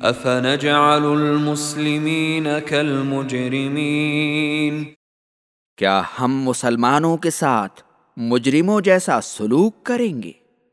افنجعل المسلمین کالمجرمین؟ کیا ہم مسلمانوں کے ساتھ مجرموں جیسا سلوک کریں گے؟